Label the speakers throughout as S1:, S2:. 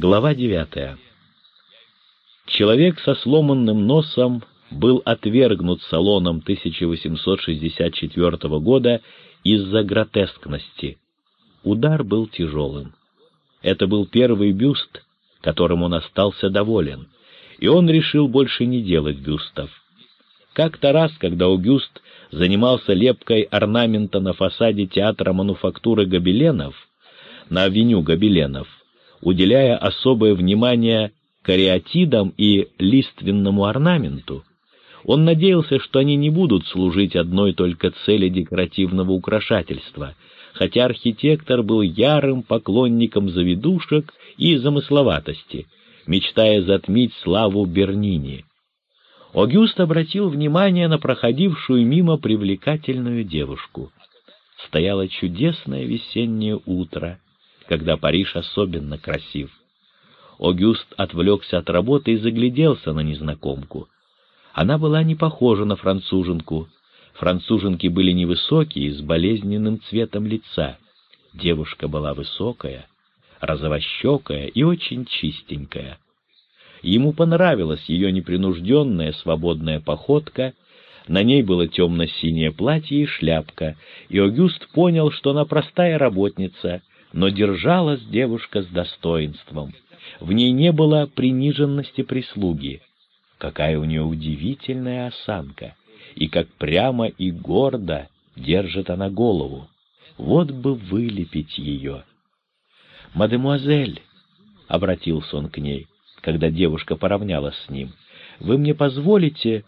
S1: Глава девятая. Человек со сломанным носом был отвергнут салоном 1864 года из-за гротескности. Удар был тяжелым. Это был первый бюст, которым он остался доволен, и он решил больше не делать бюстов. Как-то раз, когда Аугюст занимался лепкой орнамента на фасаде театра мануфактуры гобеленов, на авеню гобеленов, уделяя особое внимание кариатидам и лиственному орнаменту, он надеялся, что они не будут служить одной только цели декоративного украшательства, хотя архитектор был ярым поклонником заведушек и замысловатости, мечтая затмить славу Бернини. Огюст обратил внимание на проходившую мимо привлекательную девушку. Стояло чудесное весеннее утро, когда Париж особенно красив. Огюст отвлекся от работы и загляделся на незнакомку. Она была не похожа на француженку. Француженки были невысокие, с болезненным цветом лица. Девушка была высокая, розовощекая и очень чистенькая. Ему понравилась ее непринужденная свободная походка, на ней было темно-синее платье и шляпка, и Огюст понял, что она простая работница, но держалась девушка с достоинством. В ней не было приниженности прислуги. Какая у нее удивительная осанка, и как прямо и гордо держит она голову. Вот бы вылепить ее. «Мадемуазель», — обратился он к ней, когда девушка поравнялась с ним, — «вы мне позволите...»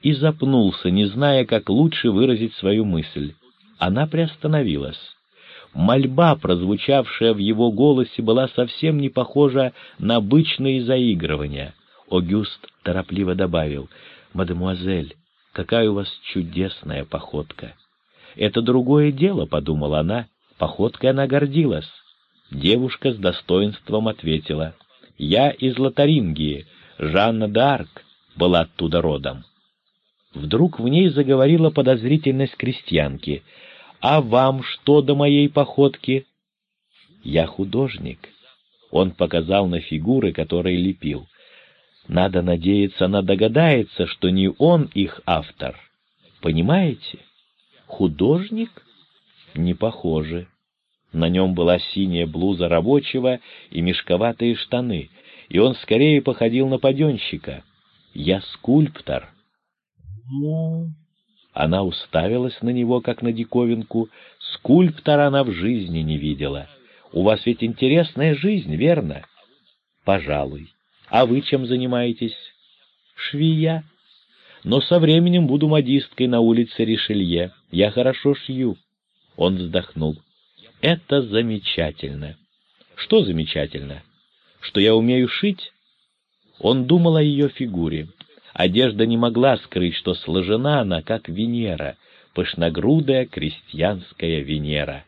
S1: И запнулся, не зная, как лучше выразить свою мысль. Она приостановилась. Мольба, прозвучавшая в его голосе, была совсем не похожа на обычные заигрывания. Огюст торопливо добавил, «Мадемуазель, какая у вас чудесная походка!» «Это другое дело», — подумала она, походкой она гордилась. Девушка с достоинством ответила, «Я из Лотарингии, Жанна д'Арк была оттуда родом». Вдруг в ней заговорила подозрительность крестьянки — а вам что до моей походки? Я художник. Он показал на фигуры, которые лепил. Надо надеяться, она догадается, что не он их автор. Понимаете? Художник? Не похоже. На нем была синяя блуза рабочего и мешковатые штаны, и он скорее походил на паденщика. Я скульптор. Ну, она уставилась на него, как на диковинку. Скульптора она в жизни не видела. «У вас ведь интересная жизнь, верно?» «Пожалуй. А вы чем занимаетесь?» «Швея. Но со временем буду модисткой на улице Ришелье. Я хорошо шью». Он вздохнул. «Это замечательно». «Что замечательно? Что я умею шить?» Он думал о ее фигуре. Одежда не могла скрыть, что сложена она, как Венера, пышногрудая крестьянская Венера.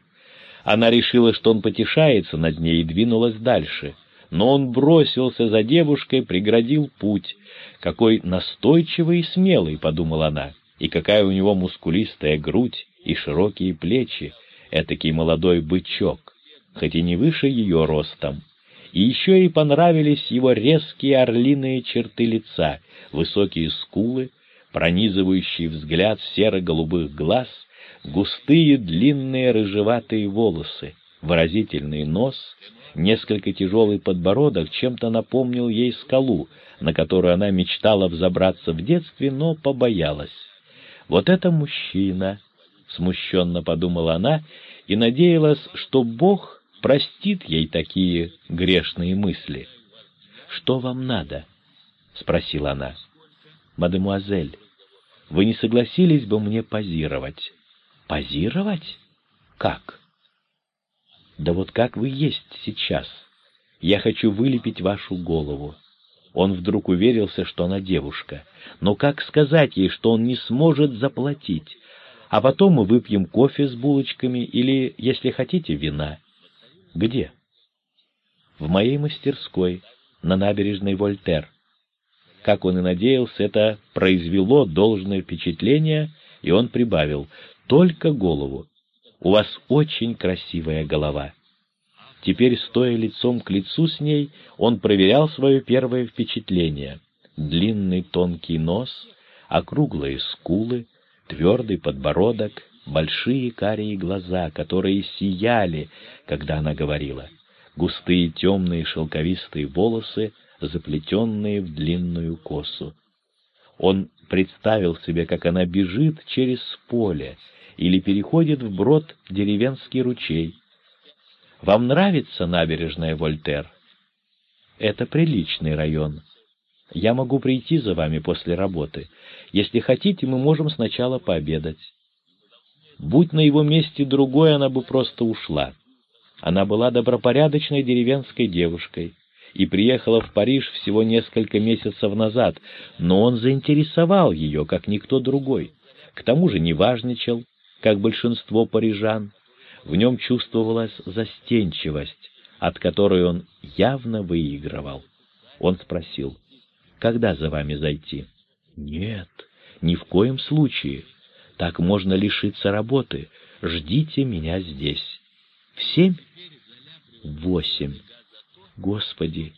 S1: Она решила, что он потешается над ней, и двинулась дальше. Но он бросился за девушкой, преградил путь. Какой настойчивый и смелый, — подумала она, — и какая у него мускулистая грудь и широкие плечи, этакий молодой бычок, хоть и не выше ее ростом. И еще ей понравились его резкие орлиные черты лица, высокие скулы, пронизывающий взгляд серо-голубых глаз, густые длинные рыжеватые волосы, выразительный нос, несколько тяжелый подбородок чем-то напомнил ей скалу, на которую она мечтала взобраться в детстве, но побоялась. «Вот это мужчина!» — смущенно подумала она и надеялась, что Бог простит ей такие грешные мысли. «Что вам надо?» — спросила она. «Мадемуазель, вы не согласились бы мне позировать?» «Позировать? Как?» «Да вот как вы есть сейчас. Я хочу вылепить вашу голову». Он вдруг уверился, что она девушка. Но как сказать ей, что он не сможет заплатить? А потом мы выпьем кофе с булочками или, если хотите, вина. Где? В моей мастерской, на набережной Вольтер. Как он и надеялся, это произвело должное впечатление, и он прибавил, только голову. У вас очень красивая голова. Теперь, стоя лицом к лицу с ней, он проверял свое первое впечатление. Длинный тонкий нос, округлые скулы, твердый подбородок, большие карие глаза, которые сияли, когда она говорила, густые темные шелковистые волосы, заплетенные в длинную косу. Он представил себе, как она бежит через поле или переходит вброд деревенский ручей, вам нравится набережная Вольтер? Это приличный район. Я могу прийти за вами после работы. Если хотите, мы можем сначала пообедать. Будь на его месте другой, она бы просто ушла. Она была добропорядочной деревенской девушкой и приехала в Париж всего несколько месяцев назад, но он заинтересовал ее, как никто другой. К тому же не важничал, как большинство парижан, в нем чувствовалась застенчивость, от которой он явно выигрывал. Он спросил, «Когда за вами зайти?» «Нет, ни в коем случае. Так можно лишиться работы. Ждите меня здесь». «В семь?» «Восемь. Господи,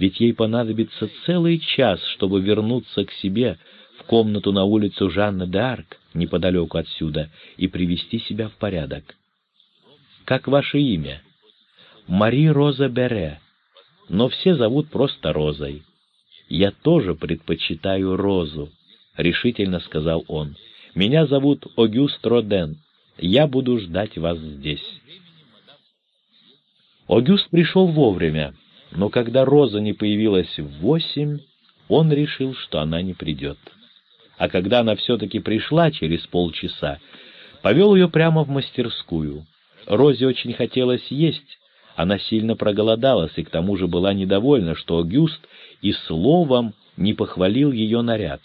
S1: ведь ей понадобится целый час, чтобы вернуться к себе в комнату на улицу Жанны д'Арк, неподалеку отсюда, и привести себя в порядок. Как ваше имя? Мари Роза Бере, но все зовут просто Розой. Я тоже предпочитаю Розу, — решительно сказал он. Меня зовут Огюст Роден. Я буду ждать вас здесь. Огюст пришел вовремя, но когда Роза не появилась в восемь, он решил, что она не придет. А когда она все-таки пришла через полчаса, повел ее прямо в мастерскую. Розе очень хотелось есть, она сильно проголодалась и к тому же была недовольна, что Гюст и словом не похвалил ее наряд.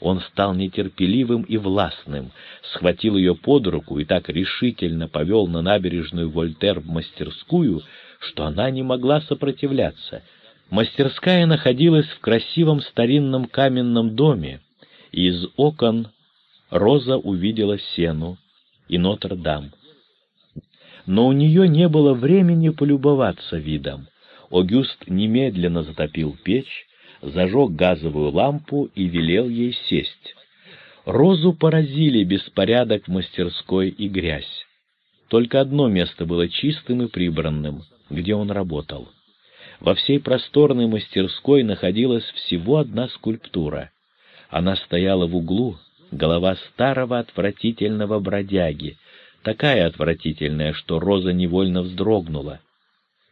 S1: Он стал нетерпеливым и властным, схватил ее под руку и так решительно повел на набережную Вольтер в мастерскую, что она не могла сопротивляться. Мастерская находилась в красивом старинном каменном доме, и из окон Роза увидела Сену и Нотр-Дам но у нее не было времени полюбоваться видом. Огюст немедленно затопил печь, зажег газовую лампу и велел ей сесть. Розу поразили беспорядок в мастерской и грязь. Только одно место было чистым и прибранным, где он работал. Во всей просторной мастерской находилась всего одна скульптура. Она стояла в углу, голова старого отвратительного бродяги, такая отвратительная, что Роза невольно вздрогнула.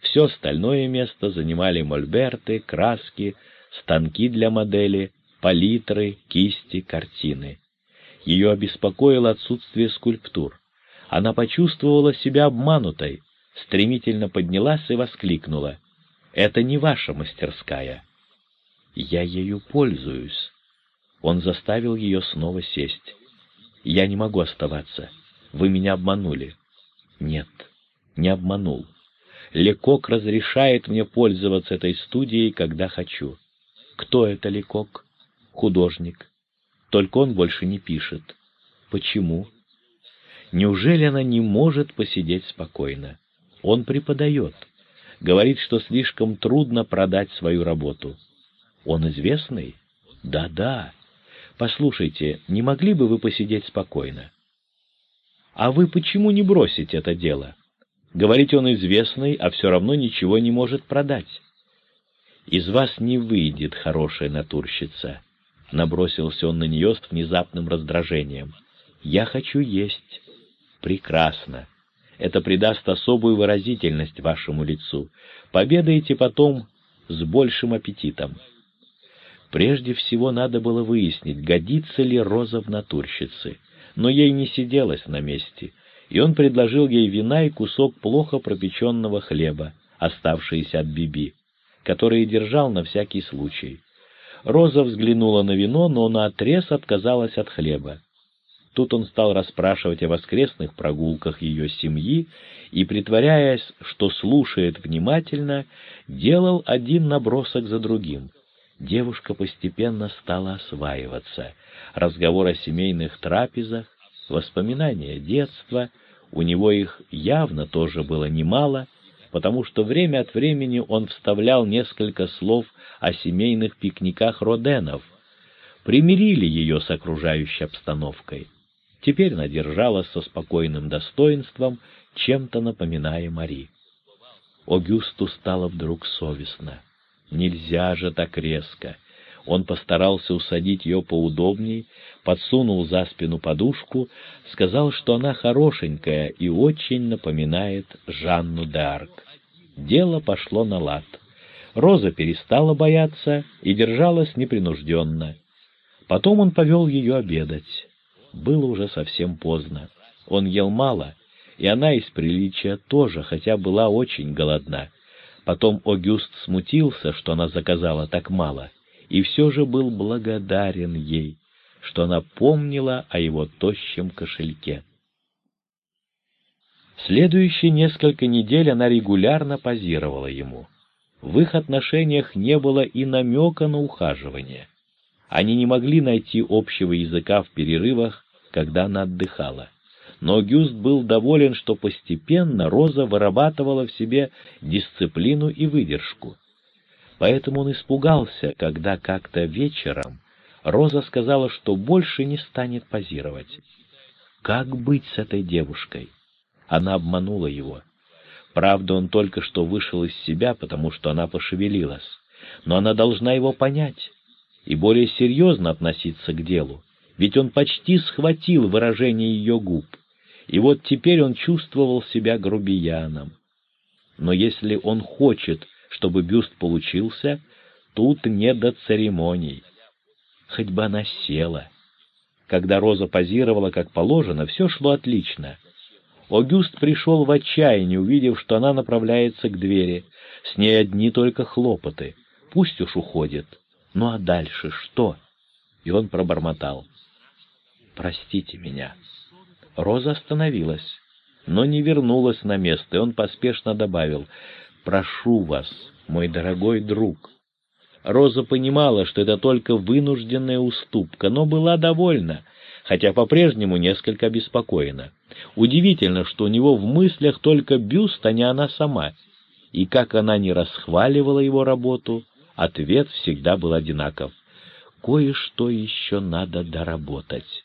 S1: Все остальное место занимали мольберты, краски, станки для модели, палитры, кисти, картины. Ее обеспокоило отсутствие скульптур. Она почувствовала себя обманутой, стремительно поднялась и воскликнула. «Это не ваша мастерская». «Я ею пользуюсь». Он заставил ее снова сесть. «Я не могу оставаться. Вы меня обманули. Нет, не обманул. Лекок разрешает мне пользоваться этой студией, когда хочу. Кто это Лекок? Художник. Только он больше не пишет. Почему? Неужели она не может посидеть спокойно? Он преподает. Говорит, что слишком трудно продать свою работу. Он известный? Да-да. Послушайте, не могли бы вы посидеть спокойно? А вы почему не бросите это дело? Говорить он известный, а все равно ничего не может продать. Из вас не выйдет хорошая натурщица. Набросился он на нее с внезапным раздражением. Я хочу есть. Прекрасно. Это придаст особую выразительность вашему лицу. Победаете потом с большим аппетитом. Прежде всего надо было выяснить, годится ли роза в натурщице но ей не сиделось на месте, и он предложил ей вина и кусок плохо пропеченного хлеба, оставшиеся от Биби, который держал на всякий случай. Роза взглянула на вино, но наотрез отказалась от хлеба. Тут он стал расспрашивать о воскресных прогулках ее семьи и, притворяясь, что слушает внимательно, делал один набросок за другим. Девушка постепенно стала осваиваться — разговор о семейных трапезах, воспоминания детства, у него их явно тоже было немало, потому что время от времени он вставлял несколько слов о семейных пикниках Роденов, примирили ее с окружающей обстановкой. Теперь она держалась со спокойным достоинством, чем-то напоминая Мари. Огюсту стало вдруг совестно. Нельзя же так резко. Он постарался усадить ее поудобней, подсунул за спину подушку, сказал, что она хорошенькая и очень напоминает Жанну д'Арк. Дело пошло на лад. Роза перестала бояться и держалась непринужденно. Потом он повел ее обедать. Было уже совсем поздно. Он ел мало, и она из приличия тоже, хотя была очень голодна. Потом Огюст смутился, что она заказала так мало, и все же был благодарен ей, что она помнила о его тощем кошельке. Следующие несколько недель она регулярно позировала ему. В их отношениях не было и намека на ухаживание. Они не могли найти общего языка в перерывах, когда она отдыхала но Гюст был доволен, что постепенно Роза вырабатывала в себе дисциплину и выдержку. Поэтому он испугался, когда как-то вечером Роза сказала, что больше не станет позировать. Как быть с этой девушкой? Она обманула его. Правда, он только что вышел из себя, потому что она пошевелилась. Но она должна его понять и более серьезно относиться к делу, ведь он почти схватил выражение ее губ и вот теперь он чувствовал себя грубияном. Но если он хочет, чтобы бюст получился, тут не до церемоний. Хоть бы она села. Когда Роза позировала как положено, все шло отлично. Огюст пришел в отчаяние, увидев, что она направляется к двери. С ней одни только хлопоты. Пусть уж уходит. Ну а дальше что? И он пробормотал. «Простите меня». Роза остановилась, но не вернулась на место, и он поспешно добавил «Прошу вас, мой дорогой друг». Роза понимала, что это только вынужденная уступка, но была довольна, хотя по-прежнему несколько обеспокоена. Удивительно, что у него в мыслях только бюст, а не она сама. И как она не расхваливала его работу, ответ всегда был одинаков. Кое-что еще надо доработать.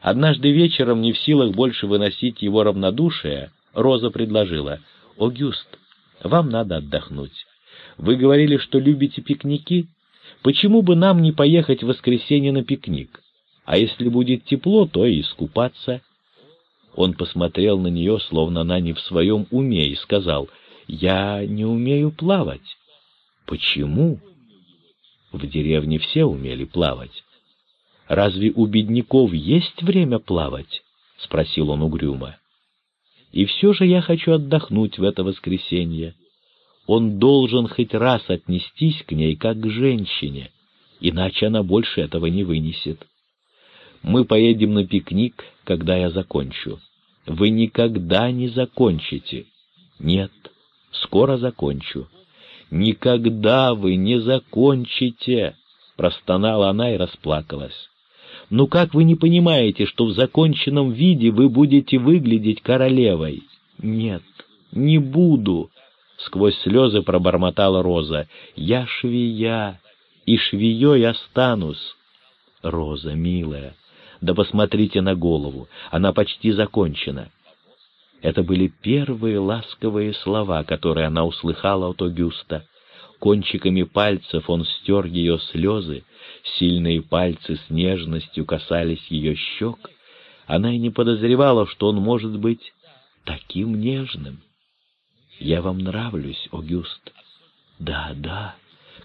S1: Однажды вечером, не в силах больше выносить его равнодушие, Роза предложила, «Огюст, вам надо отдохнуть. Вы говорили, что любите пикники. Почему бы нам не поехать в воскресенье на пикник? А если будет тепло, то и искупаться». Он посмотрел на нее, словно она не в своем уме, и сказал, «Я не умею плавать». «Почему?» В деревне все умели плавать. «Разве у бедняков есть время плавать?» — спросил он угрюмо. «И все же я хочу отдохнуть в это воскресенье. Он должен хоть раз отнестись к ней как к женщине, иначе она больше этого не вынесет. Мы поедем на пикник, когда я закончу. Вы никогда не закончите. Нет, скоро закончу. Никогда вы не закончите!» Простонала она и расплакалась. Ну как вы не понимаете, что в законченном виде вы будете выглядеть королевой? Нет, не буду, — сквозь слезы пробормотала Роза. Я швея, и швеей останусь. Роза, милая, да посмотрите на голову, она почти закончена. Это были первые ласковые слова, которые она услыхала от Огюста. Кончиками пальцев он стер ее слезы, сильные пальцы с нежностью касались ее щек. Она и не подозревала, что он может быть таким нежным. «Я вам нравлюсь, Огюст». «Да, да,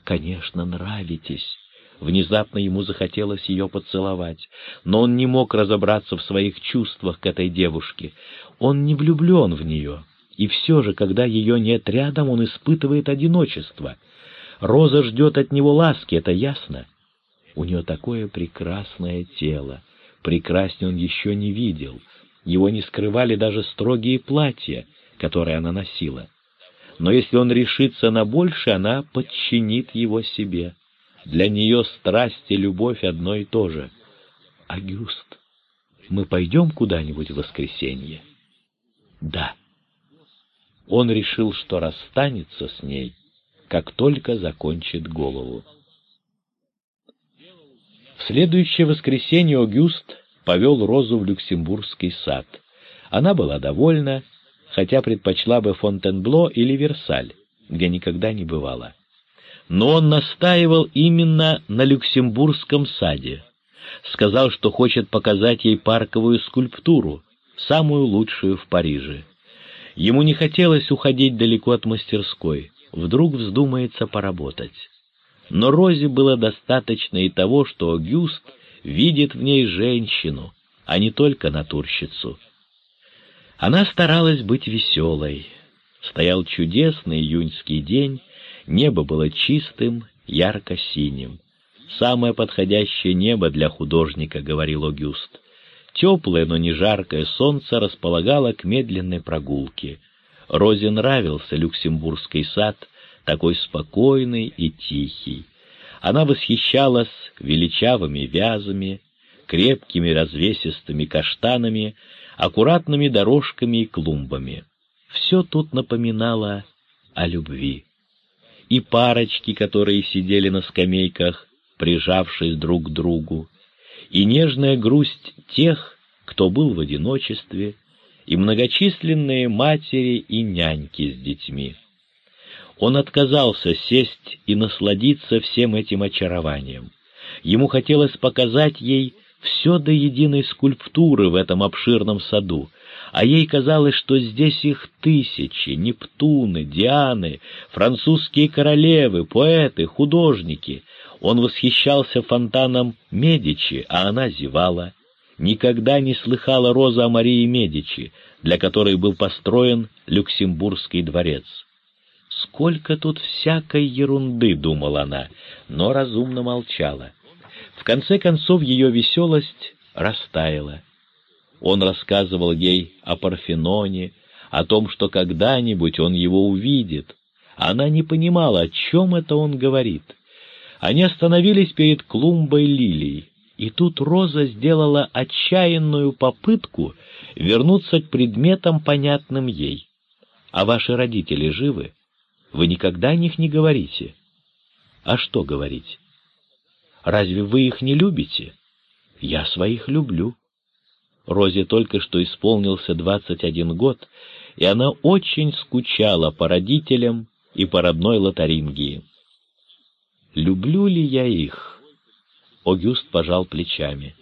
S1: конечно, нравитесь». Внезапно ему захотелось ее поцеловать, но он не мог разобраться в своих чувствах к этой девушке. Он не влюблен в нее, и все же, когда ее нет рядом, он испытывает одиночество. Роза ждет от него ласки, это ясно. У нее такое прекрасное тело, прекраснее он еще не видел. Его не скрывали даже строгие платья, которые она носила. Но если он решится на больше, она подчинит его себе. Для нее страсть и любовь одно и то же. «Агюст, мы пойдем куда-нибудь в воскресенье?» «Да». Он решил, что расстанется с ней, как только закончит голову. В следующее воскресенье Огюст повел Розу в Люксембургский сад. Она была довольна, хотя предпочла бы Фонтенбло или Версаль, где никогда не бывала. Но он настаивал именно на Люксембургском саде. Сказал, что хочет показать ей парковую скульптуру, самую лучшую в Париже. Ему не хотелось уходить далеко от мастерской, вдруг вздумается поработать. Но Розе было достаточно и того, что Гюст видит в ней женщину, а не только натурщицу. Она старалась быть веселой. Стоял чудесный июньский день, небо было чистым, ярко-синим. «Самое подходящее небо для художника», — говорил Огюст. Теплое, но не жаркое солнце располагало к медленной прогулке. Розе нравился Люксембургский сад, такой спокойный и тихий. Она восхищалась величавыми вязами, крепкими развесистыми каштанами, аккуратными дорожками и клумбами. Все тут напоминало о любви. И парочки, которые сидели на скамейках, прижавшись друг к другу, и нежная грусть тех, кто был в одиночестве, и многочисленные матери и няньки с детьми. Он отказался сесть и насладиться всем этим очарованием. Ему хотелось показать ей все до единой скульптуры в этом обширном саду, а ей казалось, что здесь их тысячи, Нептуны, Дианы, французские королевы, поэты, художники. Он восхищался фонтаном Медичи, а она зевала. Никогда не слыхала Роза о Марии Медичи, для которой был построен Люксембургский дворец. «Сколько тут всякой ерунды!» — думала она, но разумно молчала. В конце концов ее веселость растаяла. Он рассказывал ей о Парфеноне, о том, что когда-нибудь он его увидит. Она не понимала, о чем это он говорит. Они остановились перед клумбой лилий, и тут Роза сделала отчаянную попытку вернуться к предметам, понятным ей. «А ваши родители живы? Вы никогда о них не говорите?» «А что говорить?» «Разве вы их не любите?» «Я своих люблю». Розе только что исполнился двадцать один год, и она очень скучала по родителям и по родной Лотарингии. «Люблю ли я их?» Огюст пожал плечами.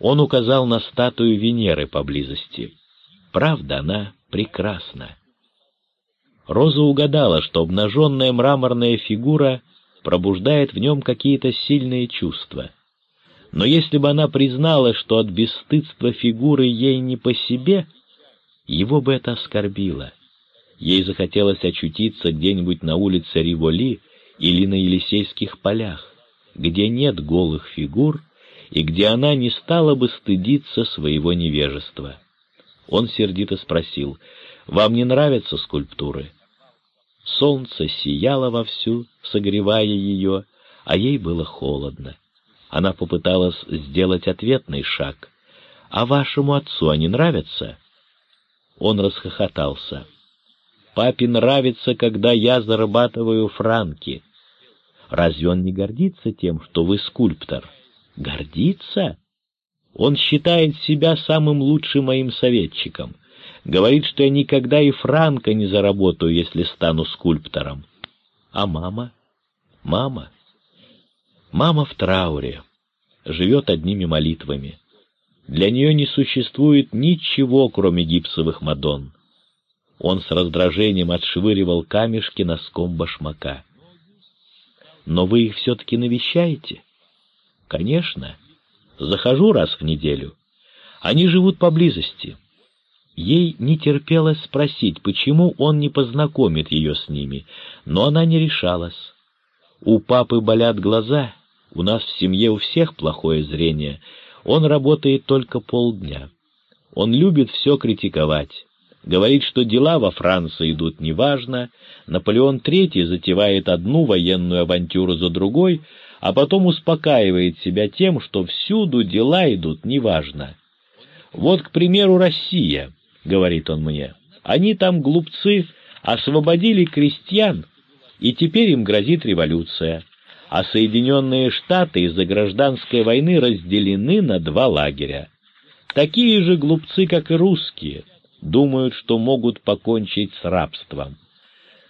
S1: Он указал на статую Венеры поблизости. Правда, она прекрасна. Роза угадала, что обнаженная мраморная фигура пробуждает в нем какие-то сильные чувства. Но если бы она признала, что от бесстыдства фигуры ей не по себе, его бы это оскорбило. Ей захотелось очутиться где-нибудь на улице Риволи или на Елисейских полях, где нет голых фигур и где она не стала бы стыдиться своего невежества. Он сердито спросил, «Вам не нравятся скульптуры?» Солнце сияло вовсю, согревая ее, а ей было холодно. Она попыталась сделать ответный шаг. «А вашему отцу они нравятся?» Он расхохотался. «Папе нравится, когда я зарабатываю франки. Разве он не гордится тем, что вы скульптор?» «Гордится?» Он считает себя самым лучшим моим советчиком. Говорит, что я никогда и франка не заработаю, если стану скульптором. А мама? Мама? Мама в трауре, живет одними молитвами. Для нее не существует ничего, кроме гипсовых мадон. Он с раздражением отшвыривал камешки носком башмака. «Но вы их все-таки навещаете?» «Конечно. Захожу раз в неделю. Они живут поблизости». Ей не терпелось спросить, почему он не познакомит ее с ними, но она не решалась. У папы болят глаза, у нас в семье у всех плохое зрение. Он работает только полдня. Он любит все критиковать. Говорит, что дела во Франции идут неважно, Наполеон III затевает одну военную авантюру за другой, а потом успокаивает себя тем, что всюду дела идут неважно. «Вот, к примеру, Россия», — говорит он мне, — «они там глупцы, освободили крестьян, и теперь им грозит революция, а Соединенные Штаты из-за гражданской войны разделены на два лагеря. Такие же глупцы, как и русские, думают, что могут покончить с рабством.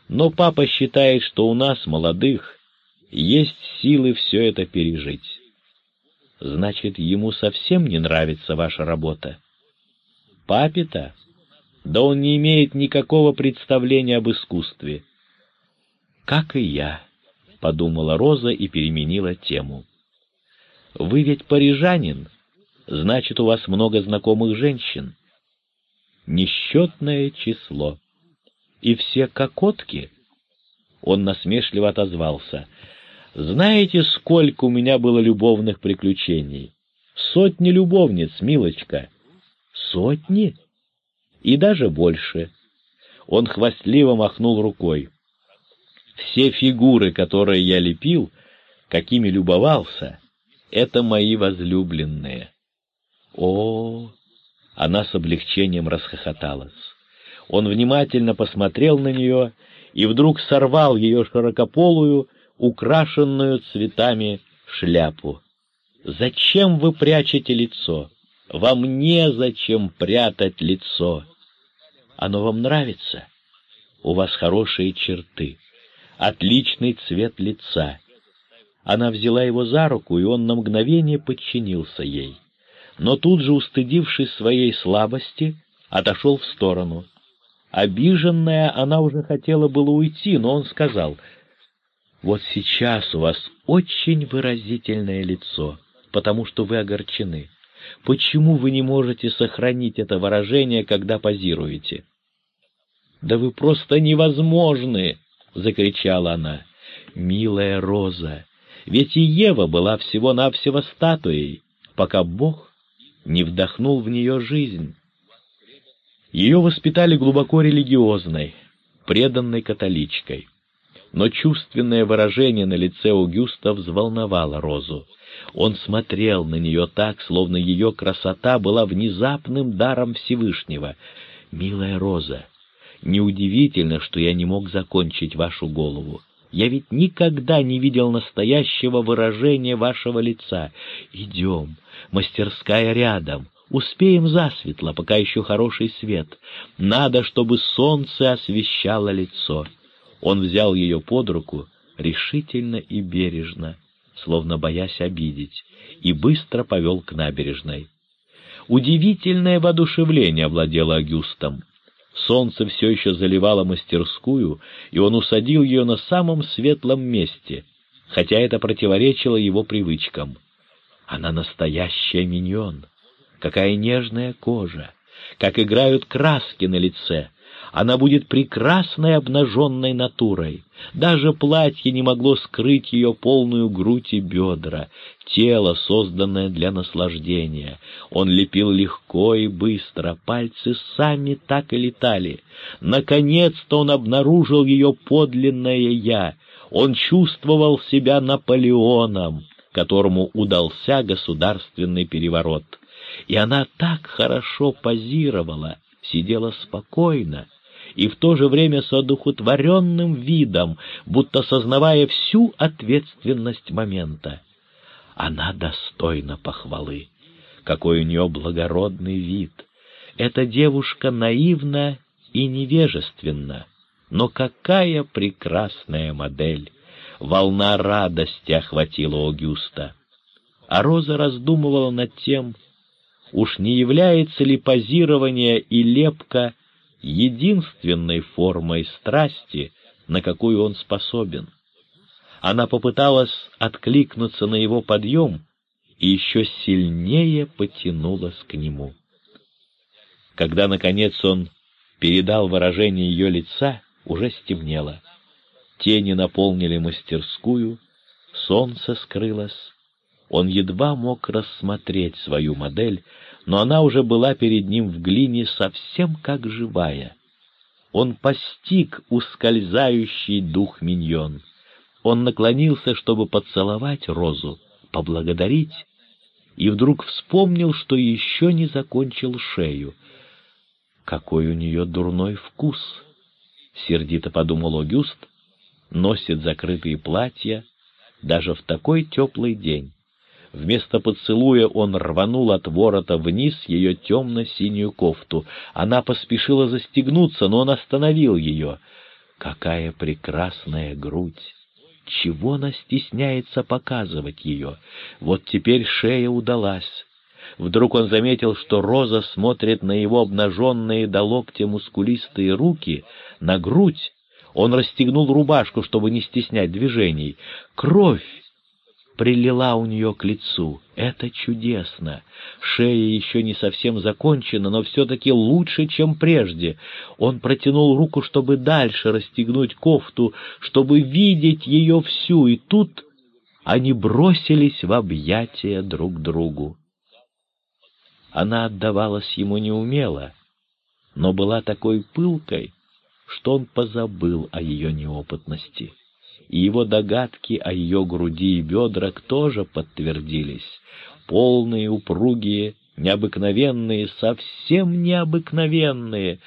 S1: Но папа считает, что у нас, молодых, есть силы все это пережить. Значит, ему совсем не нравится ваша работа? Папе-то? Да он не имеет никакого представления об искусстве. Как и я, — подумала Роза и переменила тему. Вы ведь парижанин, значит, у вас много знакомых женщин. Несчетное число. И все кокотки? Он насмешливо отозвался — знаете, сколько у меня было любовных приключений? Сотни любовниц, милочка. Сотни? И даже больше. Он хвастливо махнул рукой. Все фигуры, которые я лепил, какими любовался, это мои возлюбленные. О, она с облегчением расхохоталась. Он внимательно посмотрел на нее и вдруг сорвал ее широкополую, украшенную цветами шляпу. «Зачем вы прячете лицо? Вам незачем прятать лицо. Оно вам нравится? У вас хорошие черты, отличный цвет лица». Она взяла его за руку, и он на мгновение подчинился ей. Но тут же, устыдившись своей слабости, отошел в сторону. Обиженная, она уже хотела было уйти, но он сказал — вот сейчас у вас очень выразительное лицо, потому что вы огорчены. Почему вы не можете сохранить это выражение, когда позируете? «Да вы просто невозможны!» — закричала она. «Милая Роза, ведь и Ева была всего-навсего статуей, пока Бог не вдохнул в нее жизнь». Ее воспитали глубоко религиозной, преданной католичкой но чувственное выражение на лице Аугюста взволновало Розу. Он смотрел на нее так, словно ее красота была внезапным даром Всевышнего. «Милая Роза, неудивительно, что я не мог закончить вашу голову. Я ведь никогда не видел настоящего выражения вашего лица. Идем, мастерская рядом». Успеем засветло, пока еще хороший свет. Надо, чтобы солнце освещало лицо. Он взял ее под руку решительно и бережно, словно боясь обидеть, и быстро повел к набережной. Удивительное воодушевление овладело Агюстом. Солнце все еще заливало мастерскую, и он усадил ее на самом светлом месте, хотя это противоречило его привычкам. Она настоящая миньон, какая нежная кожа, как играют краски на лице, она будет прекрасной обнаженной натурой. Даже платье не могло скрыть ее полную грудь и бедра, тело, созданное для наслаждения. Он лепил легко и быстро, пальцы сами так и летали. Наконец-то он обнаружил ее подлинное «я». Он чувствовал себя Наполеоном, которому удался государственный переворот. И она так хорошо позировала, сидела спокойно, и в то же время с одухотворенным видом, будто сознавая всю ответственность момента. Она достойна похвалы. Какой у нее благородный вид! Эта девушка наивна и невежественна, но какая прекрасная модель! Волна радости охватила Огюста. А Роза раздумывала над тем, уж не является ли позирование и лепка единственной формой страсти, на какую он способен. Она попыталась откликнуться на его подъем и еще сильнее потянулась к нему. Когда, наконец, он передал выражение ее лица, уже стемнело. Тени наполнили мастерскую, солнце скрылось. Он едва мог рассмотреть свою модель, но она уже была перед ним в глине совсем как живая. Он постиг ускользающий дух миньон. Он наклонился, чтобы поцеловать розу, поблагодарить, и вдруг вспомнил, что еще не закончил шею. Какой у нее дурной вкус! — сердито подумал Огюст, — носит закрытые платья даже в такой теплый день. Вместо поцелуя он рванул от ворота вниз ее темно-синюю кофту. Она поспешила застегнуться, но он остановил ее. Какая прекрасная грудь! Чего она стесняется показывать ее? Вот теперь шея удалась. Вдруг он заметил, что Роза смотрит на его обнаженные до локтя мускулистые руки, на грудь. Он расстегнул рубашку, чтобы не стеснять движений. Кровь! Прилила у нее к лицу. Это чудесно. Шея еще не совсем закончена, но все-таки лучше, чем прежде. Он протянул руку, чтобы дальше расстегнуть кофту, чтобы видеть ее всю, и тут они бросились в объятия друг другу. Она отдавалась ему неумело, но была такой пылкой, что он позабыл о ее неопытности и его догадки о ее груди и бедрах тоже подтвердились. Полные, упругие, необыкновенные, совсем необыкновенные.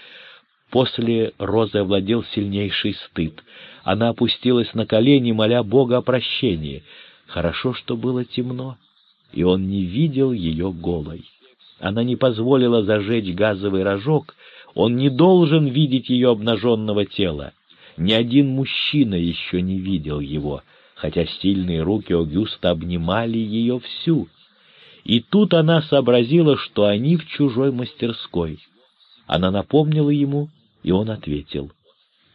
S1: После Розы овладел сильнейший стыд. Она опустилась на колени, моля Бога о прощении. Хорошо, что было темно, и он не видел ее голой. Она не позволила зажечь газовый рожок, он не должен видеть ее обнаженного тела. Ни один мужчина еще не видел его, хотя сильные руки Огюста обнимали ее всю. И тут она сообразила, что они в чужой мастерской. Она напомнила ему, и он ответил.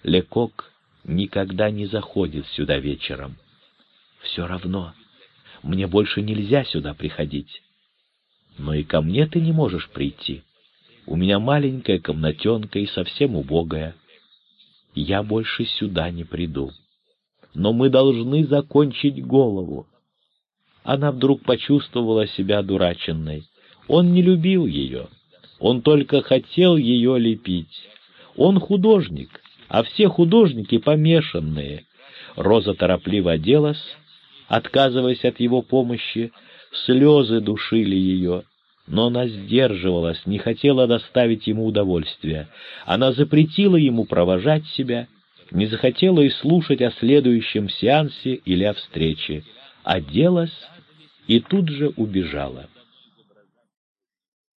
S1: Лекок никогда не заходит сюда вечером. Все равно, мне больше нельзя сюда приходить. Но и ко мне ты не можешь прийти. У меня маленькая комнатенка и совсем убогая я больше сюда не приду. Но мы должны закончить голову. Она вдруг почувствовала себя дураченной. Он не любил ее. Он только хотел ее лепить. Он художник, а все художники помешанные. Роза торопливо оделась, отказываясь от его помощи, слезы душили ее. Но она сдерживалась, не хотела доставить ему удовольствия. Она запретила ему провожать себя, не захотела и слушать о следующем сеансе или о встрече, оделась и тут же убежала.